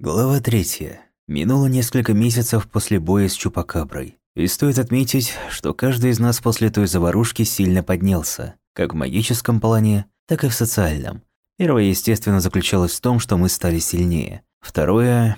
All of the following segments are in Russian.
Глава третья. Минуло несколько месяцев после боя с Чупакаброй. И стоит отметить, что каждый из нас после той заварушки сильно поднялся, как в магическом плане, так и в социальном. Первое, естественно, заключалось в том, что мы стали сильнее. Второе,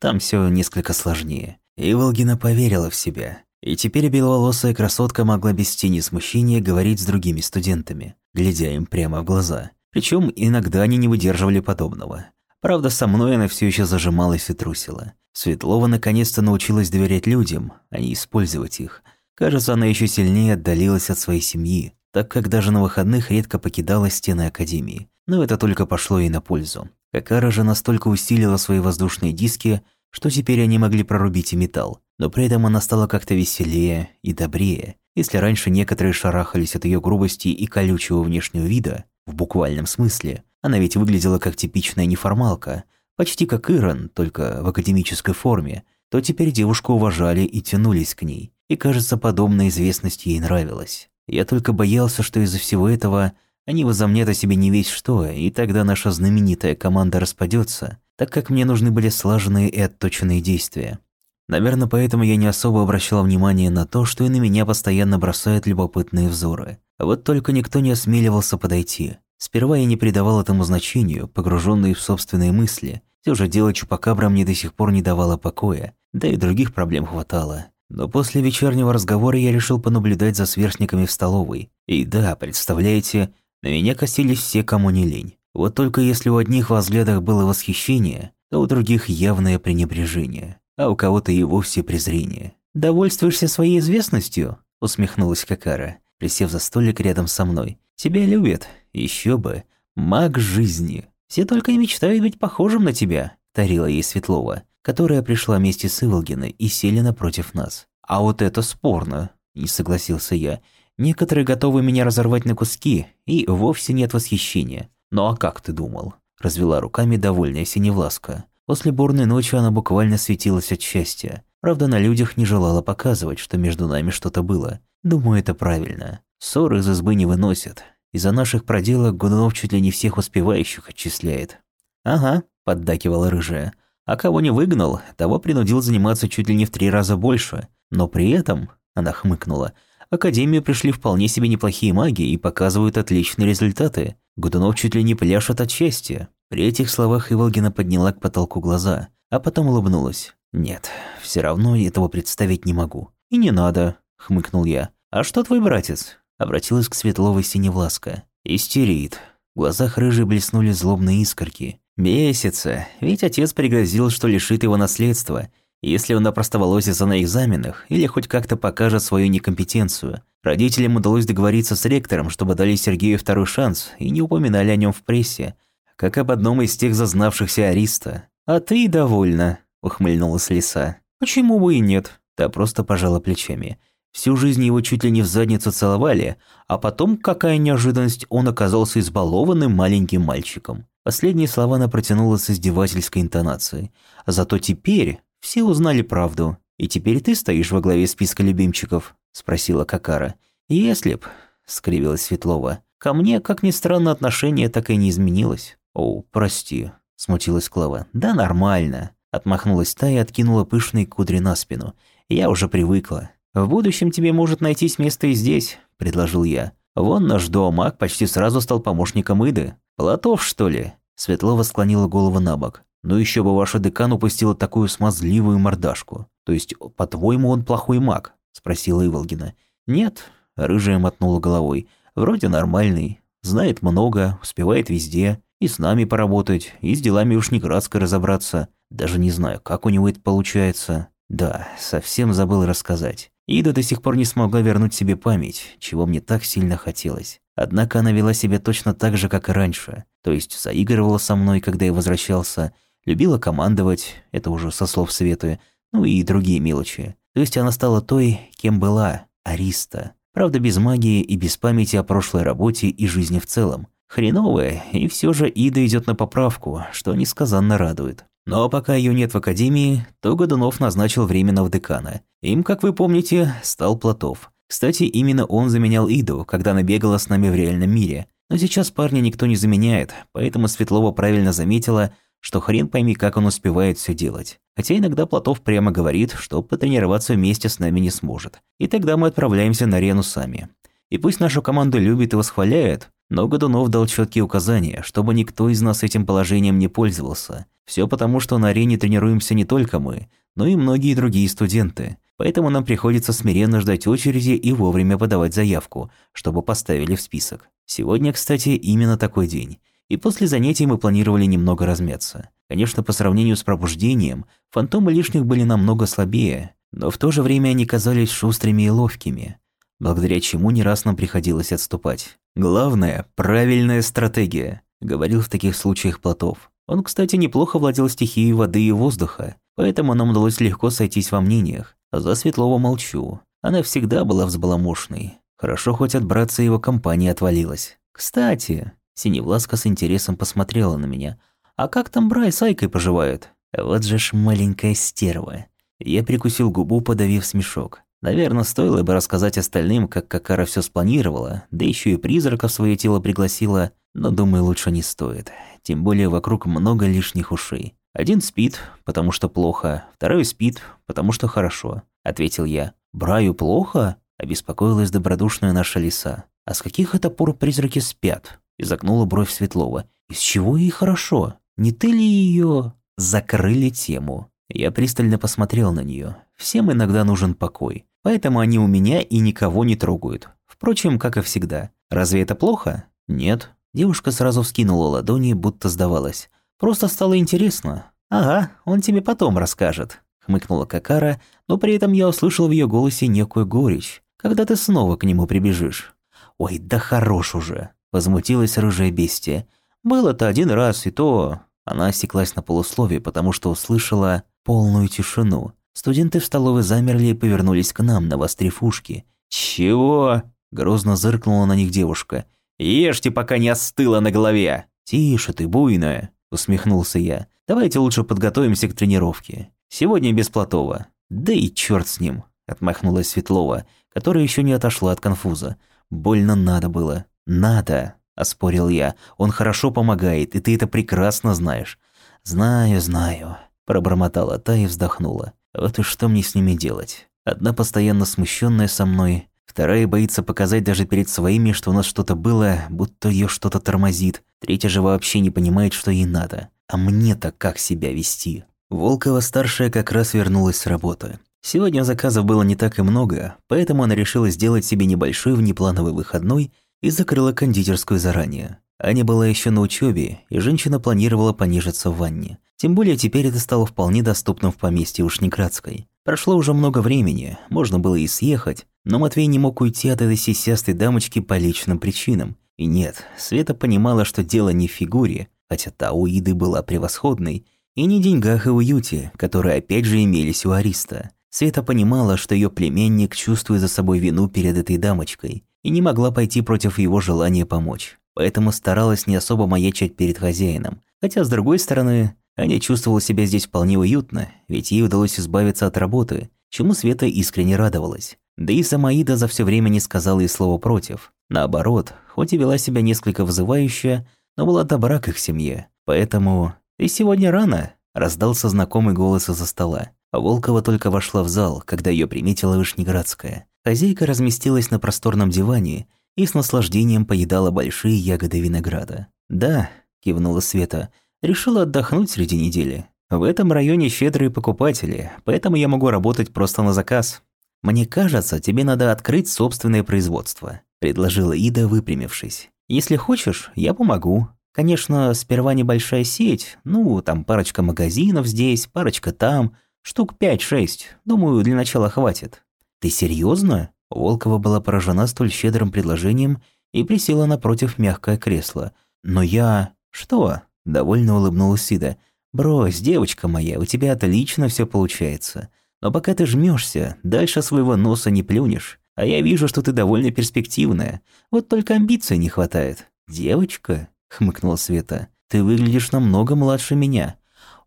там все несколько сложнее. Иволгина поверила в себя. И теперь беловолосая красотка могла без тени смущения говорить с другими студентами, глядя им прямо в глаза. Причем иногда они не выдерживали подобного. Правда, со мной она все еще зажималась и трусила. Светлова наконец-то научилась доверять людям, а не использовать их. Кажется, она еще сильнее отдалилась от своей семьи, так как даже на выходных редко покидала стены Академии. Но это только пошло ей на пользу. Какара же настолько усилила свои воздушные диски, что теперь они могли прорубить и металл. Но при этом она стала как-то веселее и добрее. Если раньше некоторые шарахались от ее грубости и колючего внешнего вида, в буквальном смысле – она ведь выглядела как типичная неформалка, почти как Ирон, только в академической форме, то теперь девушку уважали и тянулись к ней. И, кажется, подобная известность ей нравилась. Я только боялся, что из-за всего этого они возомнят о себе не весь что, и тогда наша знаменитая команда распадется, так как мне нужны были слаженные и отточенные действия. Наверное, поэтому я не особо обращал внимание на то, что и на меня постоянно бросают любопытные взоры. Вот только никто не осмеливался подойти. Сперва я не придавал этому значению, погруженный в собственные мысли. Все же дело Чупакабра мне до сих пор не давало покоя, да и других проблем хватало. Но после вечернего разговора я решил понаблюдать за сверстниками в столовой. И да, представляете, на меня косились все, кому не лень. Вот только если у одних во взглядах было восхищение, то у других явное пренебрежение, а у кого-то и вовсе презрение. «Довольствуешься своей известностью?» – усмехнулась Какара, присев за столик рядом со мной. «Тебя любят, еще бы. Маг жизни. Все только и мечтают быть похожим на тебя, тарила ей Светлова, которая пришла вместе с Иволгиной и сели напротив нас. А вот это спорно, не согласился я. Некоторые готовы меня разорвать на куски, и вовсе нет восхищения. Ну а как ты думал? Развела руками довольная Синевласка. После бурной ночи она буквально светилась от счастья. Правда, на людях не желала показывать, что между нами что-то было. Думаю, это правильно. Ссоры из избы не выносят. Из-за наших проделок Годунов чуть ли не всех успевающих отчисляет. «Ага», – поддакивала рыжая. «А кого не выгнал, того принудил заниматься чуть ли не в три раза больше. Но при этом», – она хмыкнула, – Академию пришли вполне себе неплохие маги и показывают отличные результаты. Годунов чуть ли не пляшет от счастья». При этих словах Иволгина подняла к потолку глаза, а потом улыбнулась. «Нет, все равно этого представить не могу». «И не надо», – хмыкнул я. «А что твой братец? Обратилась к Светловой Синевласка. «Истерит». В глазах рыжей блеснули злобные искорки. «Бесится, ведь отец пригрозил, что лишит его наследства, если он опростоволосится на экзаменах или хоть как-то покажет свою некомпетенцию. Родителям удалось договориться с ректором, чтобы дали Сергею второй шанс и не упоминали о нем в прессе, как об одном из тех зазнавшихся Ариста. «А ты довольна», — ухмыльнулась Лиса. «Почему бы и нет?» Та просто пожала плечами. Всю жизнь его чуть ли не в задницу целовали, а потом, какая неожиданность, он оказался избалованным маленьким мальчиком. Последние слова она протянула с издевательской интонацией. «Зато теперь все узнали правду. И теперь ты стоишь во главе списка любимчиков?» – спросила Какара. «Если б», – скривилась Светлова. «Ко мне, как ни странно, отношение так и не изменилось». «О, прости», – смутилась Клава. «Да нормально», – отмахнулась та и откинула пышные кудри на спину. «Я уже привыкла. «В будущем тебе может найтись место и здесь», – предложил я. «Вон наш дуомаг почти сразу стал помощником Иды. Платов, что ли?» Светлова склонила голову на бок. «Ну еще бы ваша декан упустила такую смазливую мордашку. То есть, по-твоему, он плохой маг?» – спросила Иволгина. «Нет», – рыжая мотнула головой. «Вроде нормальный. Знает много, успевает везде. И с нами поработать, и с делами уж не кратко разобраться. Даже не знаю, как у него это получается. Да, совсем забыл рассказать. Ида до сих пор не смогла вернуть себе память, чего мне так сильно хотелось. Однако она вела себя точно так же, как и раньше. То есть заигрывала со мной, когда я возвращался, любила командовать, это уже со слов Светы, ну и другие мелочи. То есть она стала той, кем была, Ариста. Правда, без магии и без памяти о прошлой работе и жизни в целом. Хреновая, и все же Ида идет на поправку, что несказанно радует. Но пока ее нет в академии, то Годунов назначил временно в декана. Им, как вы помните, стал Платов. Кстати, именно он заменял Иду, когда она бегала с нами в реальном мире. Но сейчас парня никто не заменяет, поэтому Светлова правильно заметила, что хрен пойми, как он успевает все делать. Хотя иногда Платов прямо говорит, что потренироваться вместе с нами не сможет. И тогда мы отправляемся на арену сами. И пусть нашу команду любит и восхваляет, но Годунов дал четкие указания, чтобы никто из нас этим положением не пользовался. Все потому, что на арене тренируемся не только мы, но и многие другие студенты. Поэтому нам приходится смиренно ждать очереди и вовремя подавать заявку, чтобы поставили в список. Сегодня, кстати, именно такой день. И после занятий мы планировали немного размяться. Конечно, по сравнению с пробуждением, фантомы лишних были намного слабее, но в то же время они казались шустрыми и ловкими, благодаря чему не раз нам приходилось отступать. Главное – правильная стратегия, говорил в таких случаях Платов. Он, кстати, неплохо владел стихией воды и воздуха, поэтому нам удалось легко сойтись во мнениях. За Светлого молчу. Она всегда была взбаламошной. Хорошо хоть от братца его компания отвалилась. Кстати, Синевласка с интересом посмотрела на меня. «А как там Брай с Айкой поживают?» «Вот же ж маленькая стерва». Я прикусил губу, подавив смешок. Наверное, стоило бы рассказать остальным, как Какара все спланировала, да еще и призрака в свое тело пригласила, но, думаю, лучше не стоит. Тем более вокруг много лишних ушей. Один спит, потому что плохо, второй спит, потому что хорошо, ответил я. Браю плохо? обеспокоилась добродушная наша лиса. А с каких это пор призраки спят? изогнула бровь Светлова. Из чего ей хорошо? Не ты ли ее закрыли тему? Я пристально посмотрел на нее. Всем иногда нужен покой. Поэтому они у меня и никого не трогают. Впрочем, как и всегда. Разве это плохо? Нет. Девушка сразу вскинула ладони, будто сдавалась. Просто стало интересно. Ага, он тебе потом расскажет. Хмыкнула Какара, но при этом я услышал в ее голосе некую горечь. Когда ты снова к нему прибежишь? Ой, да хорош уже. Возмутилась рыжая бестия. Было-то один раз, и то... Она осеклась на полусловие, потому что услышала полную тишину. Студенты в столовой замерли и повернулись к нам, навострив ушки. «Чего?» – грозно зыркнула на них девушка. «Ешьте, пока не остыло на голове!» «Тише ты, буйная!» – усмехнулся я. «Давайте лучше подготовимся к тренировке. Сегодня без Платова». «Да и черт с ним!» – отмахнулась Светлова, которая еще не отошла от конфуза. «Больно надо было». «Надо!» – оспорил я. «Он хорошо помогает, и ты это прекрасно знаешь». «Знаю, знаю», – пробормотала та и вздохнула. Вот и что мне с ними делать? Одна постоянно смущенная со мной, вторая боится показать даже перед своими, что у нас что-то было, будто ее что-то тормозит, третья же вообще не понимает, что ей надо. А мне-то как себя вести? Волкова-старшая как раз вернулась с работы. Сегодня заказов было не так и много, поэтому она решила сделать себе небольшой внеплановый выходной и закрыла кондитерскую заранее. Аня была еще на учебе, и женщина планировала понежиться в ванне. Тем более теперь это стало вполне доступным в поместье Ушнеградской. Прошло уже много времени, можно было и съехать, но Матвей не мог уйти от этой сисястой дамочки по личным причинам. И нет, Света понимала, что дело не в фигуре, хотя та у Иды была превосходной, и не в деньгах и уюте, которые опять же имелись у Ариста. Света понимала, что ее племянник чувствует за собой вину перед этой дамочкой и не могла пойти против его желания помочь поэтому старалась не особо маячить перед хозяином. Хотя, с другой стороны, Аня чувствовала себя здесь вполне уютно, ведь ей удалось избавиться от работы, чему Света искренне радовалась. Да и сама Ида за все время не сказала и слова против. Наоборот, хоть и вела себя несколько вызывающе, но была добра к их семье. Поэтому «Ты сегодня рано?» – раздался знакомый голос из-за стола. А Волкова только вошла в зал, когда ее приметила Вышнеградская. Хозяйка разместилась на просторном диване и с наслаждением поедала большие ягоды винограда. «Да», – кивнула Света, – «решила отдохнуть среди недели. В этом районе щедрые покупатели, поэтому я могу работать просто на заказ. Мне кажется, тебе надо открыть собственное производство», – предложила Ида, выпрямившись. «Если хочешь, я помогу. Конечно, сперва небольшая сеть, ну, там парочка магазинов здесь, парочка там, штук пять-шесть. Думаю, для начала хватит». «Ты серьезно? Волкова была поражена столь щедрым предложением и присела напротив мягкое кресло. «Но я...» «Что?» – довольно улыбнулась Сида. «Брось, девочка моя, у тебя отлично все получается. Но пока ты жмешься, дальше своего носа не плюнешь. А я вижу, что ты довольно перспективная. Вот только амбиций не хватает». «Девочка?» – хмыкнула Света. «Ты выглядишь намного младше меня».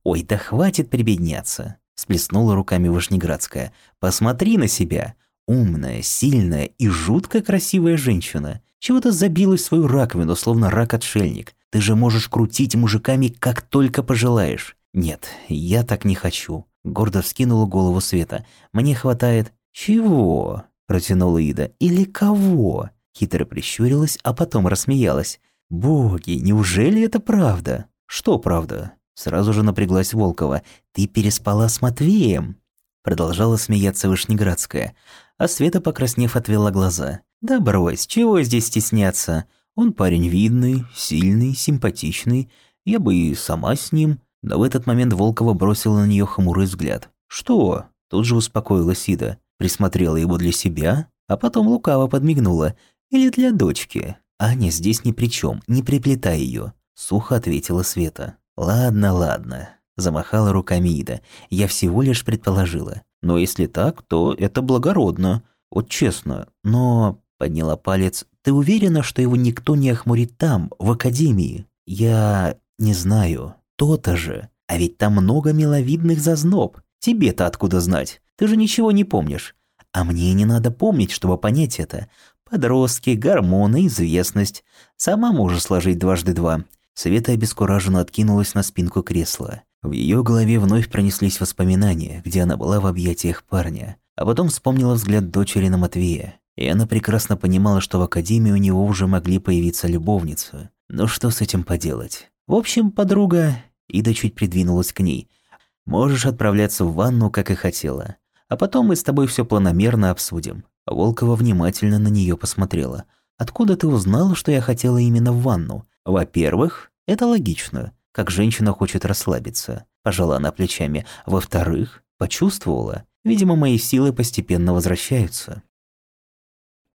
«Ой, да хватит прибедняться!» – сплеснула руками Вышнеградская. «Посмотри на себя. Умная, сильная и жутко красивая женщина. Чего-то забилась в свою раковину, словно рак-отшельник. Ты же можешь крутить мужиками, как только пожелаешь. Нет, я так не хочу. Гордо вскинула голову Света. Мне хватает... Чего? Протянула Ида. Или кого? Хитро прищурилась, а потом рассмеялась. Боги, неужели это правда? Что правда? Сразу же напряглась Волкова. Ты переспала с Матвеем. Продолжала смеяться Вышнеградская. А Света, покраснев, отвела глаза. Да брось, чего здесь стесняться? Он парень видный, сильный, симпатичный. Я бы и сама с ним. Но в этот момент Волкова бросила на нее хмурый взгляд. «Что?» Тут же успокоилась Ида. Присмотрела его для себя, а потом лукаво подмигнула. «Или для дочки?» «Аня здесь ни при чем, не приплетай ее», — сухо ответила Света. «Ладно, ладно», — замахала руками Ида. «Я всего лишь предположила. Но если так, то это благородно. Вот честно. Но...» — подняла палец ты уверена, что его никто не охмурит там, в академии? Я не знаю. То-то же. А ведь там много миловидных зазноб. Тебе-то откуда знать? Ты же ничего не помнишь. А мне не надо помнить, чтобы понять это. Подростки, гормоны, известность. Сама можешь сложить дважды два. Света обескураженно откинулась на спинку кресла. В ее голове вновь пронеслись воспоминания, где она была в объятиях парня. А потом вспомнила взгляд дочери на Матвея. И она прекрасно понимала, что в академии у него уже могли появиться любовницы. Но что с этим поделать? В общем, подруга... Ида чуть придвинулась к ней. «Можешь отправляться в ванну, как и хотела. А потом мы с тобой все планомерно обсудим». Волкова внимательно на нее посмотрела. «Откуда ты узнала, что я хотела именно в ванну? Во-первых, это логично, как женщина хочет расслабиться». Пожала она плечами. «Во-вторых, почувствовала. Видимо, мои силы постепенно возвращаются.